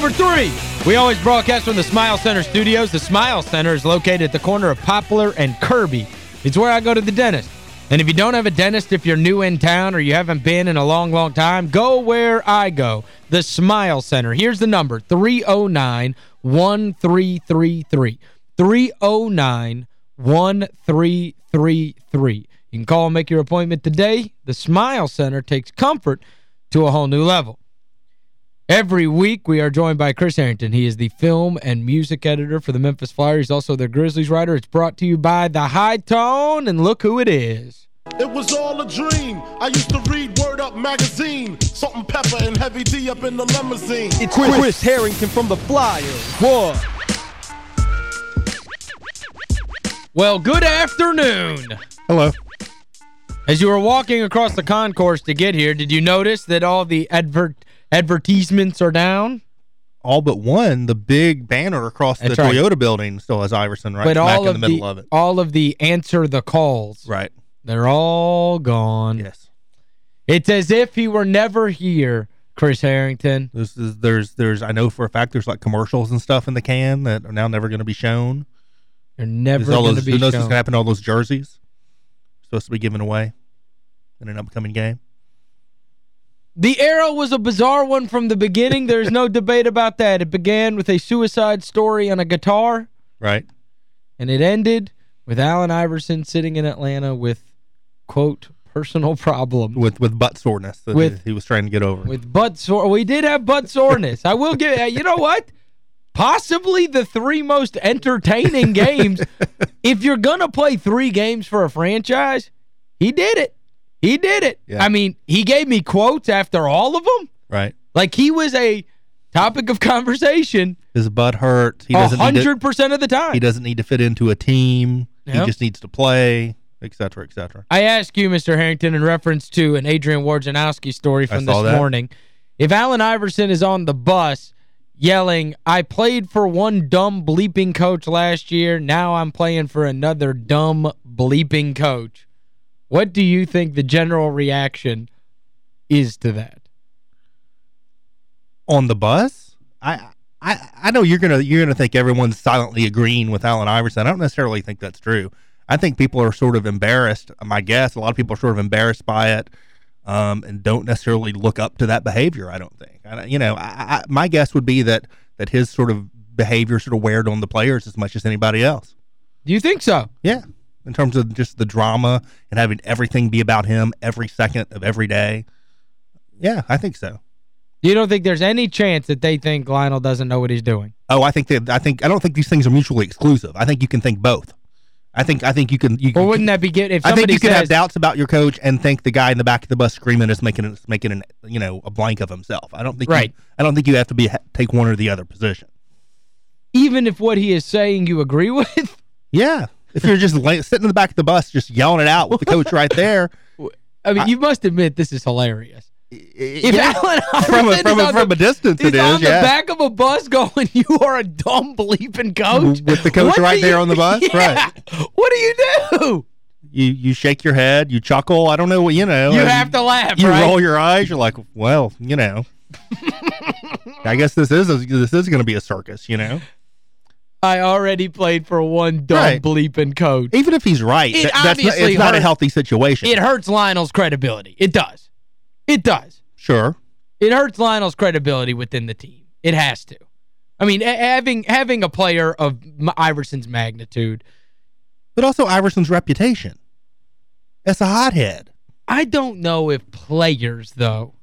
number three. We always broadcast from the Smile Center studios. The Smile Center is located at the corner of Poplar and Kirby. It's where I go to the dentist. And if you don't have a dentist, if you're new in town or you haven't been in a long, long time, go where I go, the Smile Center. Here's the number, 309-1333. 309-1333. You can call and make your appointment today. The Smile Center takes comfort to a whole new level. Every week, we are joined by Chris Herrington. He is the film and music editor for the Memphis Flyers. He's also their Grizzlies writer. It's brought to you by The High Tone, and look who it is. It was all a dream. I used to read Word Up magazine. Salt-N-Pepa and Heavy D up in the limousine. It's Chris, Chris Herrington from the Flyers. What? Well, good afternoon. Hello. As you were walking across the concourse to get here, did you notice that all the advert advertisements are down? All but one, the big banner across That's the right. Toyota building still has Iverson right but all in the middle the, of it. all of the answer the calls, Right. they're all gone. Yes. It's as if he were never here, Chris Herrington. This is there's there's I know for a fact there's like commercials and stuff in the can that are now never going to be shown. They're never going to be who knows what's going to happen to all those jerseys supposed to be given away in an upcoming game. The arrow was a bizarre one from the beginning. There's no debate about that. It began with a suicide story on a guitar, Right. and it ended with Allen Iverson sitting in Atlanta with, quote, personal problem. With with butt soreness that With- he, he was trying to get over. With butt sore. We did have butt soreness. I will give you know what? Possibly the three most entertaining games. if you're going to play three games for a franchise, he did it. He did it. Yeah. I mean, he gave me quotes after all of them. right. Like he was a topic of conversation His butt hurts. He a doesn't need to, 100% of the time. he doesn't need to fit into a team. He just needs to play, et cetera, et cetera. I ask you, Mr. Herrington, in reference to an Adrian Wojnarowski story from this that. morning, if Allen Iverson is on the bus yelling, I played for one dumb bleeping coach last year, now I'm playing for another dumb bleeping coach, what do you think the general reaction is to that? on the bus, I I I know you're gonna you're gonna think everyone's silently agreeing with Allen Iverson. I don't necessarily think that's true. I think people are sort of embarrassed. My guess, a lot of people are sort of embarrassed by it, um, and don't necessarily look up to that behavior. I don't think. I, you know, I, I, my guess would be that that his sort of behavior sort of weared on the players as much as anybody else. Do you think so? Yeah, in terms of just the drama and having everything be about him every second of every day. Yeah, I think so. You don't think there's any chance that they think Lionel doesn't know what he's doing? Oh, I think that I think I don't think these things are mutually exclusive. I think you can think both. I think I think you can you Or can, wouldn't that be good if I think you can says, have doubts about your coach and think the guy in the back of the bus screaming is making is making an you know a blank of himself. I don't think Right. You, I don't think you have to be take one or the other position. even if what he is saying you agree with? Yeah, if you're just sitting in the back of the bus just yelling it out with the coach right there, I mean, you must admit this is hilarious. If yeah, Allen from a from a, on from the- a distance on is. the Yeah, back of a bus going, you are a dumb bleeping coach. With the coach What right there you- on the bus? Yeah. What do you do? you you shake your head, you chuckle. I don't know what you know. You have to laugh, You right? roll your eyes. You're like, well, you know. I guess this is a, this is going to be a circus, you know. I already played for one dumb Right. bleeping coach. Even if he's right, It that- that's not, it's not a hurts. healthy situation. It hurts Lionel's credibility. It does. It does. sure. It hurts Lionel's credibility within the team. It has to. I mean, having having a player of Iverson's magnitude, But also Iverson's reputation. As a hothead. I don't know if players, though.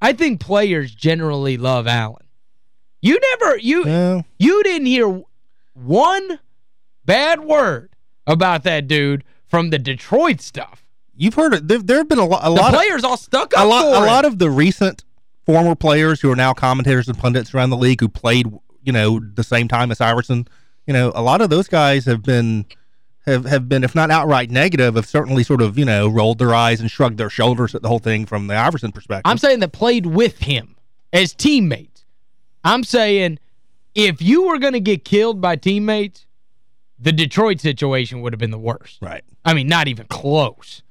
I think players generally love Allen. You never, you Well, you didn't hear one bad word about that dude from the Detroit stuff. you've heard it. There, there have been a, lo- a lot of players all stuck up a lot a lot of the recent former players who are now commentators and pundits around the league who played, you know, the same time as Iverson, you know, a lot of those guys have been have have been if not outright negative, have certainly sort of, you know, rolled their eyes and shrugged their shoulders at the whole thing from the Iverson perspective. I'm saying that played with him as teammates. I'm saying if you were going to get killed by teammates, the Detroit situation would have been the worst. right. I mean, not even close.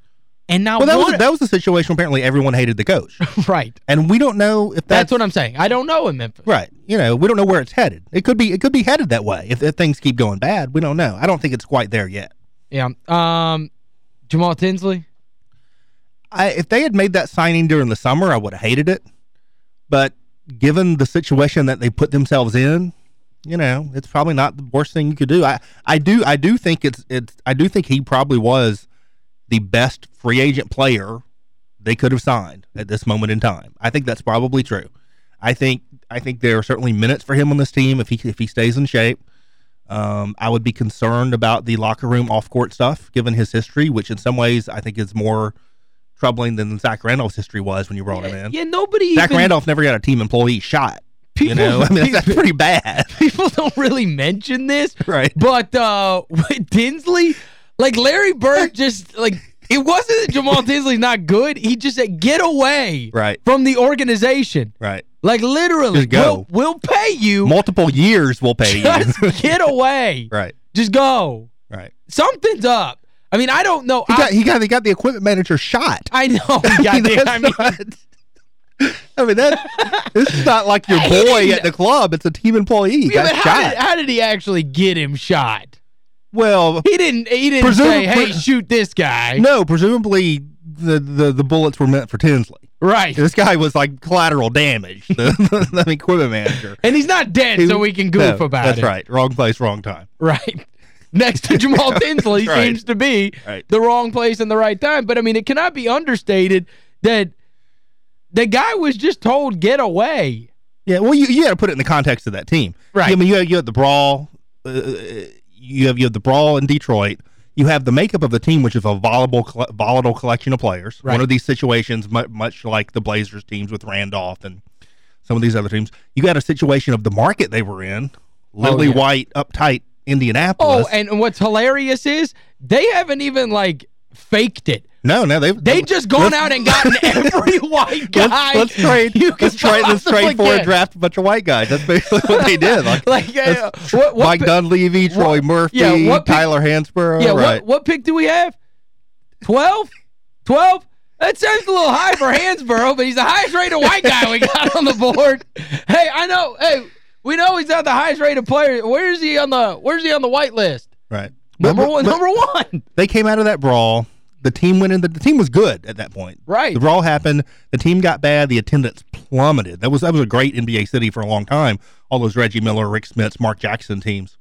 And now Well, that was that was the situation. Apparently, everyone hated the coach, right. and we don't know if that's, That's, what I'm saying. I don't know in Memphis. right. You know, we don't know where it's headed. It could be it could be headed that way if, if things keep going bad. We don't know. I don't think it's quite there yet. Yeah. Um, Jamal Tinsley. I, if they had made that signing during the summer, I would have hated it. But given the situation that they put themselves in, you know, it's probably not the worst thing you could do. I, I do I do think it's it's I do think he probably was the best free agent player they could have signed at this moment in time. I think that's probably true. I think I think there are certainly minutes for him on this team if he if he stays in shape. Um, I would be concerned about the locker room off court stuff, given his history, which in some ways I think is more troubling than Zach Randolph's history was when you brought him in. Yeah, nobody Zach even, Randolph never got a team employee shot. People, you know, I mean that's, that's pretty bad, people don't really mention this. right? But uh, with Tinsley, like Larry Bird just like it wasn't that Jamal Tinsley's not good. He just said get away Right. from the organization. Right. Like literally, Just go. We'll, we'll pay you. Multiple years we'll pay you. Just get away. right. Just go. Right. Something's up. I mean, I don't know. He I, got he got he got the equipment manager shot. I know. He got the, that's I mean, not- I mean that this is not like your boy at the club. It's a team employee. Yeah, got how shot. did, how did he actually get him shot? well, He didn't. He didn't say, "Hey, shoot this guy." no, presumably the, the the bullets were meant for Tinsley. Right. This guy was like collateral damage. The, the equipment manager. And he's not dead, He- so we can goof No, about that's it. That's right. Wrong place, wrong time. Right. Next to Jamal Tinsley Right. seems to be Right. the wrong place and the right time. But, I mean, it cannot be understated that the guy was just told, get away. Yeah, well, you you got to put it in the context of that team. Right. I mean, you have, you have the brawl. Uh, you have you have the brawl in Detroit. You have the makeup of the team, which is a volatile volatile collection of players. Right. One of these situations, much like the Blazers teams with Randolph and some of these other teams. You got a situation of the market they were in, lily Oh, yeah. white, uptight Indianapolis. Oh, and what's hilarious is they haven't even, like, faked it. no, no, they've They just gone out and gotten every white guy. Let's, let's trade. you Let's trade. Let's trade for a draft a bunch of white guys. That's basically what they did. Like, Like, uh, what- what Mike Dunleavy, Troy Murphy, yeah, what pick- Tyler Hansbrough. Yeah, right. what, what pick do we have? 12? 12? That sounds a little high for Hansbrough, but he's the highest rated white guy we got on the board. Hey, I know. Hey, we know he's not the highest rated player. Where is he on the Where's he on the white list? Right. Number But- one. but number one. They came out of that brawl. The team went in. The, the team was good at that point. Right. The brawl happened. The team got bad. The attendance plummeted. That was that was a great NBA city for a long time. All those Reggie Miller, Rick Smits, Mark Jackson teams.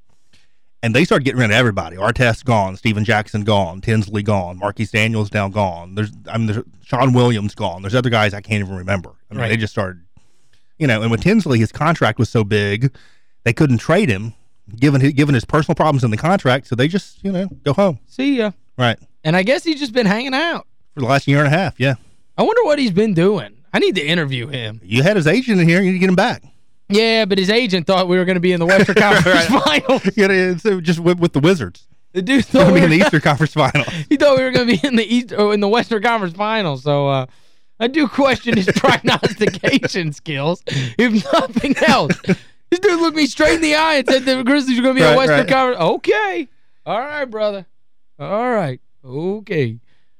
And they started getting rid of everybody. Artest gone, Stephen Jackson gone, Tinsley gone, Marquis Daniels now gone. There's I mean there's Shawne Williams gone. There's other guys I can't even remember. I mean Right. they just started you know, and with Tinsley his contract was so big, they couldn't trade him given his, given his personal problems in the contract, so they just, you know, go home. See ya. Right. And I guess he's just been hanging out. For the last year and a half, yeah. I wonder what he's been doing. I need to interview him. You had his agent in here. You need to get him back. Yeah, but his agent thought we were going to be in the Western Conference Finals. You so just with, with the Wizards. The dude Going thought to we be were in the Eastern Conference Finals. He thought we were going to be in the East or in the Western Conference Finals. So uh, I do question his prognostication skills, if nothing else. This dude looked me straight in the eye and said the Grizzlies are going to be Right, the Western right. Conference. Okay. All right, brother. All right. Okay.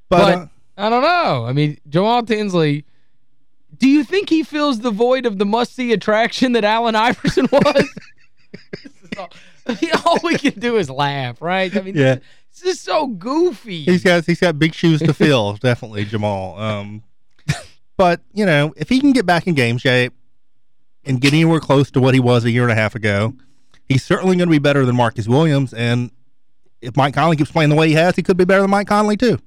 But, But, uh, I don't know. I mean, Jamal Tinsley, do you think he fills the void of the must-see attraction that Allen Iverson was? All, I mean, all we can do is laugh, right? I mean, Yeah. this is so goofy. he's got he's got big shoes to fill, definitely, Jamal. Um, but, you know, if he can get back in game shape and get anywhere close to what he was a year and a half ago, he's certainly going to be better than Marcus Williams. And if Mike Conley keeps playing the way he has, he could be better than Mike Conley, too.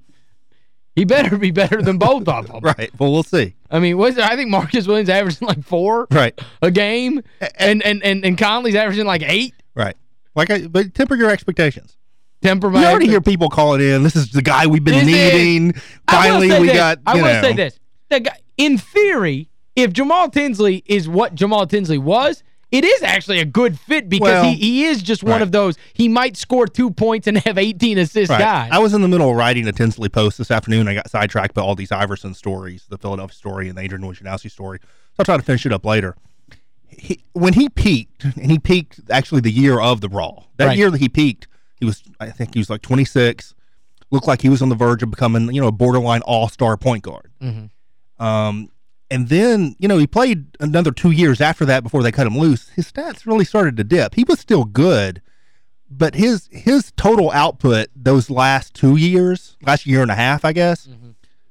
He better be better than both of them. Right. Well, we'll see. I mean, what's I think Marcus Williams averaging like four Right. a game, and and and, and Conley's averaging like eight. Right. Like, I, but temper your expectations. Temper You already hear people calling in. This is the guy we've been Is it? needing. I will Finally, we this. got. I will know, say this: the guy, in theory, if Jamal Tinsley is what Jamal Tinsley was, it is actually a good fit because Well, he, he is just one right. of those. He might score two points and have 18 assists Right. guys. I was in the middle of writing a Tinsley post this afternoon. I got sidetracked by all these Iverson stories, the Philadelphia story and the Adrian Wojnarowski story. So I'll try to finish it up later. He, when he peaked, and he peaked actually the year of the brawl. That Right. year that he peaked, he was I think he was like 26, looked like he was on the verge of becoming, you know, a borderline all-star point guard. Mhm. Um, and then, you know, he played another two years after that before they cut him loose. His stats really started to dip. He was still good, but his his total output those last two years, last year and a half, I guess,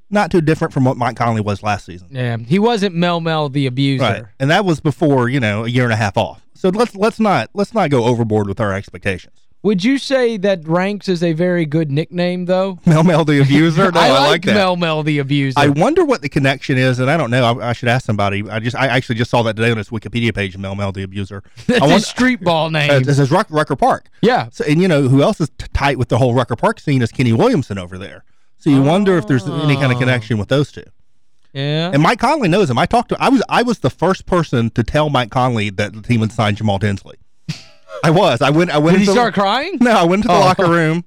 not too different from what Mike Conley was last season. Yeah, he wasn't Mel Mel the abuser. Right. And that was before, you know, a year and a half off. So let's let's not let's not go overboard with our expectations. Would you say that Ranks is a very good nickname, though? Mel Mel the abuser? No, I, I, like, like that. Mel Mel the abuser. I wonder what the connection is, and I don't know. I, I should ask somebody. I just I actually just saw that today on his Wikipedia page, Mel Mel the abuser. That's I his street ball name. Uh, this is Ruck, Rucker Park. yeah. So, and you know who else is tight with the whole Rucker Park scene is Kenny Williamson over there. So you wonder if there's any kind of connection with those two. Yeah. And Mike Conley knows him. I talked to I was I was the first person to tell Mike Conley that the team would sign Jamal Tinsley. I was. I went I went Did he start crying? No, I went into the Oh. locker room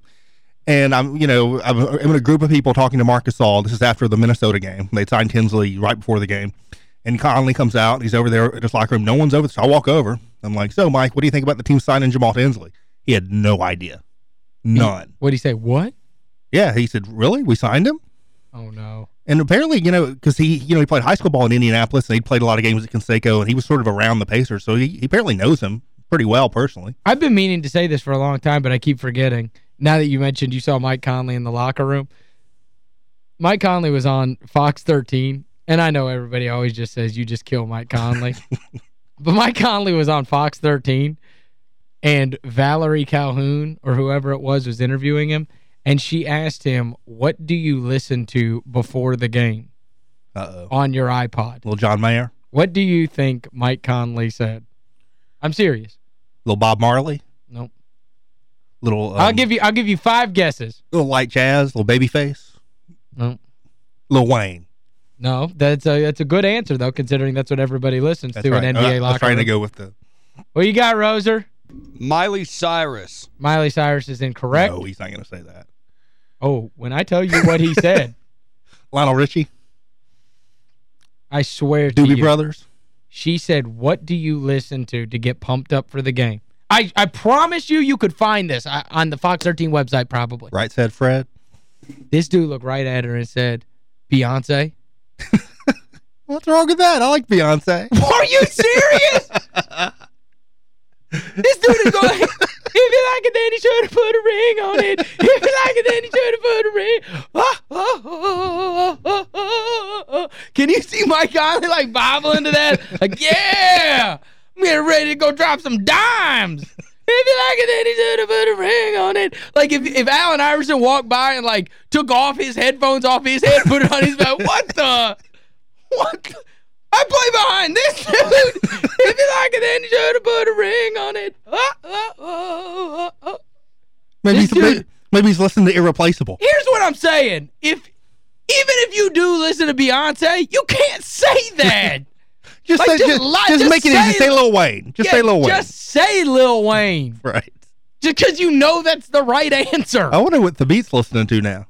and I'm, you know, I'm, I'm in a group of people talking to Marcus All. This is after the Minnesota game. They signed Tinsley right before the game. And Conley comes out. He's over there at his locker room. No one's over. So I walk over. I'm like, so, Mike, what do you think about the team signing Jamal Tinsley? He had no idea. None. What did he say? What? Yeah, he said, really? We signed him? Oh, no. And apparently, you know, because he, you know, he played high school ball in Indianapolis and he'd played a lot of games at Conseco and he was sort of around the Pacers. So he, he apparently knows him pretty well personally. I've been meaning to say this for a long time, but I keep forgetting. Now that you mentioned you saw Mike Conley in the locker room. Mike Conley was on Fox 13, and I know everybody always just says you just kill Mike Conley. but Mike Conley was on Fox 13, and Valerie Calhoun, or whoever it was, was interviewing him, and she asked him, what do you listen to before the game Uh-oh. on your iPod? Little John Mayer, What do you think Mike Conley said? I'm serious. little Bob Marley, Nope. little um, I'll give you I'll give you five guesses. little light jazz, little babyface, No. Lil Wayne. No, that's a that's a good answer though, considering that's what everybody listens That's to right. in Uh, NBA I'm trying room. to go with the What you got, Roser? Miley Cyrus. Miley Cyrus is incorrect. No, he's not going to say that. Oh, when I tell you what he said, Lionel Richie, I swear to you. Doobie. Brothers. She said, "What do you listen to to get pumped up for the game?" I I promise you you could find this on the Fox 13 website probably. Right said Fred. This dude looked right at her and said, "Beyonce." What's wrong with that? I like Beyonce. Are you serious? this dude is going, if you like it, then you should have put a ring on it. If you like it, then you should have put a ring. Ah, ah, you see Mike Conley like bobbling to that? Like, yeah, I'm getting ready to go drop some dimes. If you like it, then he should have put a ring on it. Like, if if Allen Iverson walked by and, like, took off his headphones off his head, put it on his back, what the? What? the- I play behind this dude. if you like it, then you should have put a ring on it. Ah, ah, ah, ah, ah. Maybe he's, maybe, maybe he's listening to Irreplaceable. Here's what I'm saying. If if you do listen to Beyonce, you can't say that. Just, Like, say, just just, just make it say easy. Say. Lil Wayne. Just Yeah, say Lil Wayne. Just say Lil Wayne. right. Just because you know that's the right answer. I wonder what Thabeet's listening to now.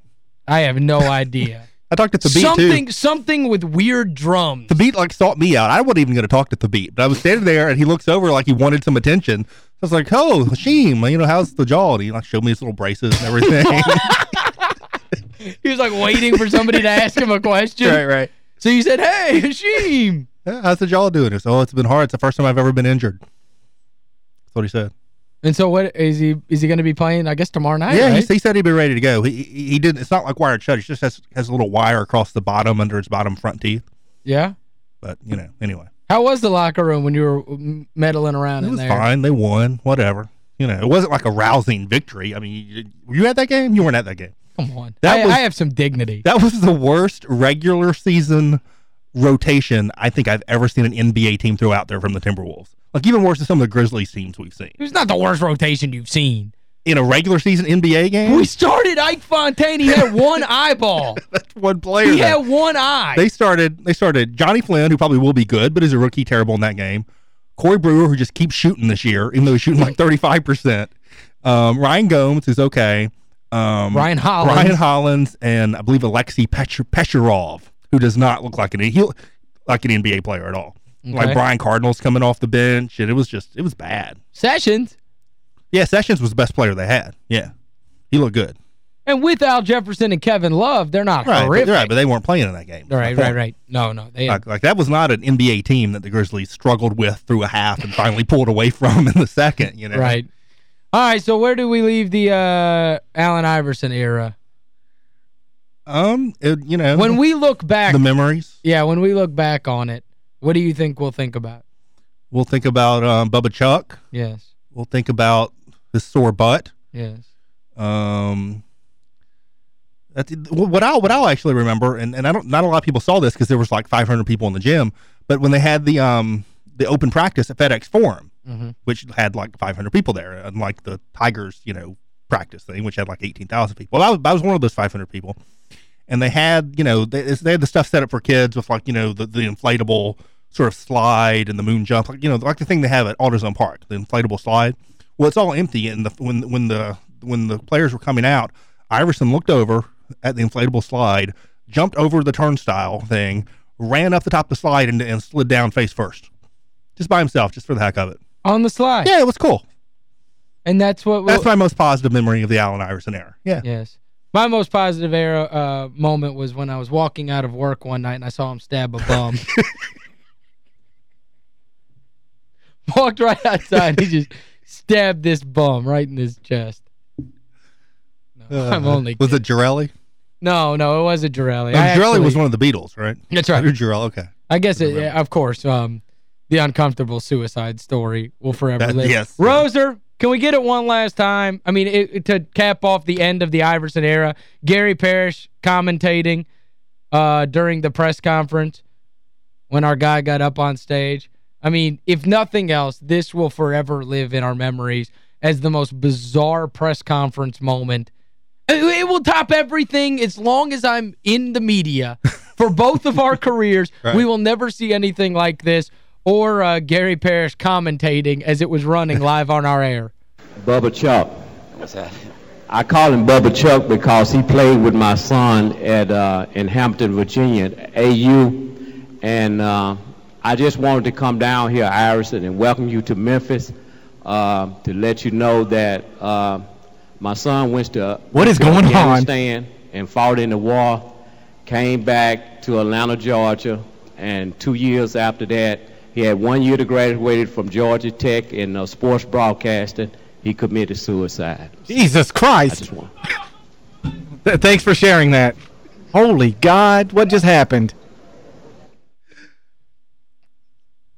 I have no idea. I talked to Thabeet something too. something with weird drums. Thabeet like sought me out. I wasn't even going to talk to Thabeet, but I was standing there and he looks over like he wanted some attention. I was like, "Oh, Hasheem, you know how's the jaw?" And he like showed me his little braces and everything. He was like waiting for somebody to ask him a question. right, right. So you said, "Hey, Hasheem." Yeah, how's the jaw doing? He said, "Oh, it's been hard. It's the first time I've ever been injured." That's what he said. And so what is he is he going to be playing I guess tomorrow night, yeah, right? he, he said he'd be ready to go. He, he he didn't. It's not like wired shut. He just has has a little wire across the bottom under his bottom front teeth. yeah. But you know, anyway, How was the locker room when you were meddling around it in was there? fine. They won. Whatever. You know, it wasn't like a rousing victory. I mean, you, were you at that game? You weren't at that game. Come on. That I, was- I have some dignity. That was the worst regular season rotation I think I've ever seen an NBA team throw out there from the Timberwolves. Like even worse than some of the Grizzlies teams we've seen. It's not the worst rotation you've seen. In a regular season NBA game, We started Ike Fontaine. He had one eyeball. that's one player. He had one eye. They started they started Jonny Flynn, who probably will be good, but is a rookie terrible in that game. Corey Brewer, who just keeps shooting this year, even though he's shooting like 35%. Um, Ryan Gomes, who's okay. Um, Ryan Hollins. Ryan Hollins, and I believe Alexei Petr- who does not look like an he like an NBA player at all. Okay. Like Brian Cardinal's coming off the bench, and it was just it was bad. Sessions. Yeah, Sessions was the best player they had. Yeah, he looked good. And with Al Jefferson and Kevin Love, they're not Right, horrific. but, right, but they weren't playing in that game. right, right, right. No, no. They Like, like that was not an NBA team that the Grizzlies struggled with through a half and finally pulled away from in the second, you know. Right. All right, so where do we leave the uh, Allen Iverson era? Um, it, you know, When we look back, the memories, yeah, when we look back on it, what do you think we'll think about? we'll think about um, Bubba Chuck. Yes, We'll think about his sore butt. yes. Um, that's, what I'll what I'll actually remember, and, and I don't not a lot of people saw this because there was like 500 people in the gym, but when they had the um the open practice at FedEx Forum, Mhm. which had like 500 people there, unlike the Tigers, you know, practice thing, which had like 18,000 people. I was, I was one of those 500 people, and they had you know they, they had the stuff set up for kids with like you know the, the inflatable sort of slide and the moon jump, like you know like the thing they have at AutoZone Park, the inflatable slide. Well, it's all empty, and the when when the when the players were coming out, Iverson looked over at the inflatable slide, jumped over the turnstile thing, ran up the top of the slide, and, and slid down face first, just by himself, just for the heck of it. On the slide. Yeah, it was cool. And that's what we'll, That's my most positive memory of the Allen Iverson era. Yeah. Yes. My most positive era uh, moment was when I was walking out of work one night and I saw him stab a bum. Walked right outside. He just stabbed this bum right in his chest. No, I'm only Uh, Was it Jarelli? No, no, it wasn't Jarelli. No, I Jarelli actually- was one of the Beatles, right? That's right. Or Jarelli, okay. I guess, it, yeah, of course, um, the uncomfortable suicide story will forever That- live. yes. Roser, can we get it one last time? I mean, it, it- to cap off the end of the Iverson era, Gary Parrish commentating uh, during the press conference when our guy got up on stage. I mean, if nothing else, this will forever live in our memories as the most bizarre press conference moment. It, it will top everything as long as I'm in the media. For both of our careers, Right. we will never see anything like this or uh, Gary Parrish commentating as it was running live on our air. Bubba Chuck. What's that? I call him Bubba Chuck because he played with my son at uh, in Hampton, Virginia, at AU, and uh, I just wanted to come down here, Iverson, and welcome you to Memphis uh, to let you know that uh, my son went to What is to going on? Afghanistan and fought in the war, came back to Atlanta, Georgia, and two years after that, he had one year to graduate from Georgia Tech in uh, sports broadcasting. He committed suicide. Jesus Christ. just want. Thanks for sharing that. Holy God, what just happened?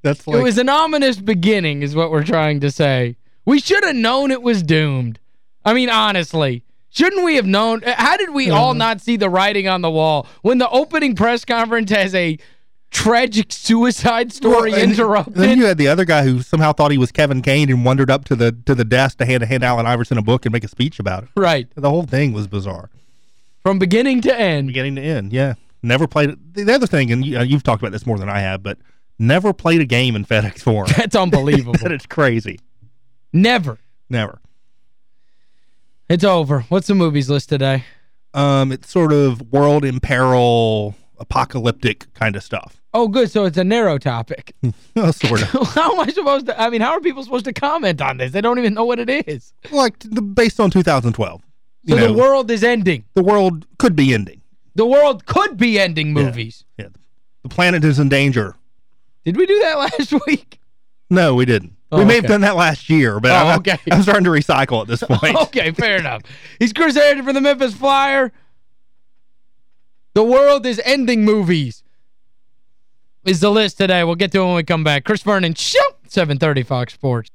That's like it was an ominous beginning is what we're trying to say. We should have known it was doomed. I mean, honestly. Shouldn't we have known? How did we all not see the writing on the wall when the opening press conference has a tragic suicide story Well, interrupted? Then you had the other guy who somehow thought he was Kevin Kane and wandered up to the to the desk to hand, hand Allen Iverson a book and make a speech about it. right. The whole thing was bizarre. From beginning to end. Beginning to end, yeah. Never played it. The other thing, and you, uh, you've talked about this more than I have, but never played a game in FedEx Forum. That's unbelievable. that it's crazy. Never. Never. It's over. What's the movies list today? Um, it's sort of world in peril, apocalyptic kind of stuff. Oh, good. So it's a narrow topic. Uh, sort of. how am I supposed to, I mean, how are people supposed to comment on this? They don't even know what it is. like the, based on 2012. So You the world is ending. the world could be ending. The world could be ending movies. Yeah. The planet is in danger. Did we do that last week? No, we didn't. Oh, we may have done that last year, but Oh, I'm, okay. I'm starting to recycle at this point. okay, fair enough. He's Chris Herrington for the Memphis Flyer. The world is ending movies. Is the list today. We'll get to it when we come back. Chris Vernon, show 730 Fox Sports.